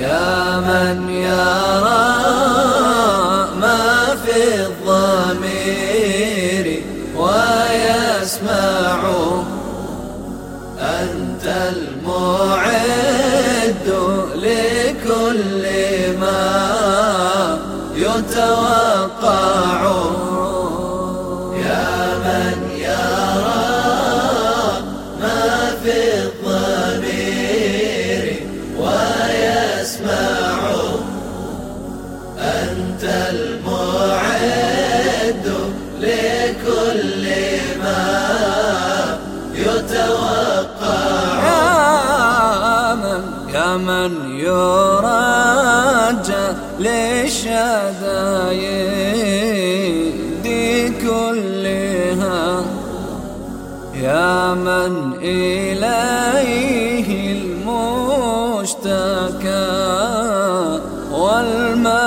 يا من يرى ما في الضمير ويسمع أنت المعد لكل ما يتوقع. من يرجى للشدايد كلها. يا من إليه المشتكى.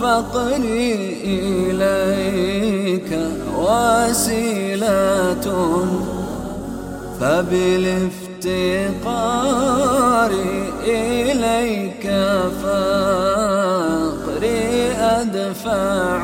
فقري إليك وسيلة. فبالافتقار إليك فقري أدفع.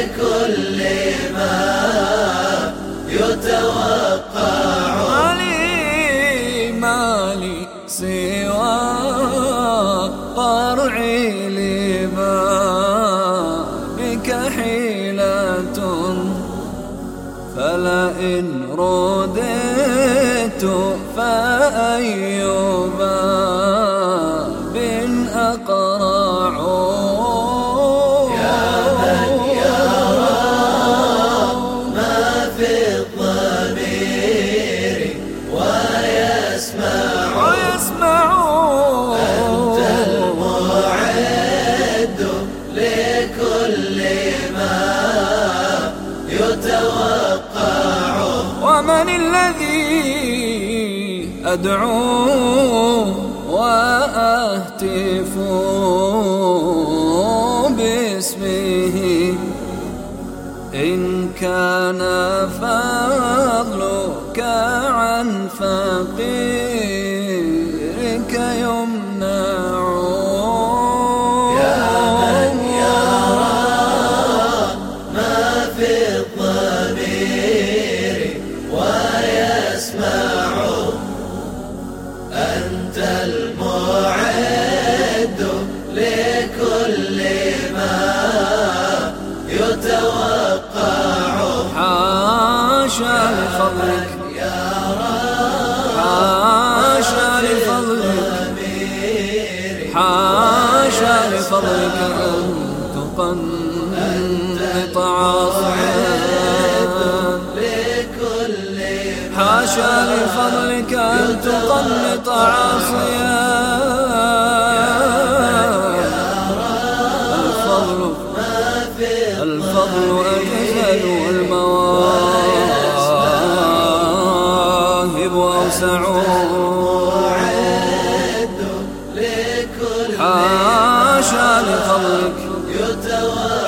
لكل ما يتوقع. مالي مالي سوى قرعي لما بك حيلة فلئن رددت فأيوبا. الذي أدعو وأهتف باسمه. إن كان فضلك عن فقيرك حاشا لفضلك. حاشا لفضلك. حاشا لفضلك. أن تقنط عاصيا عسى لفضلك أن تقلط عاصيا الفضل الفضل أجهل والمواهب أوسع حاشا لفضلك يتوالى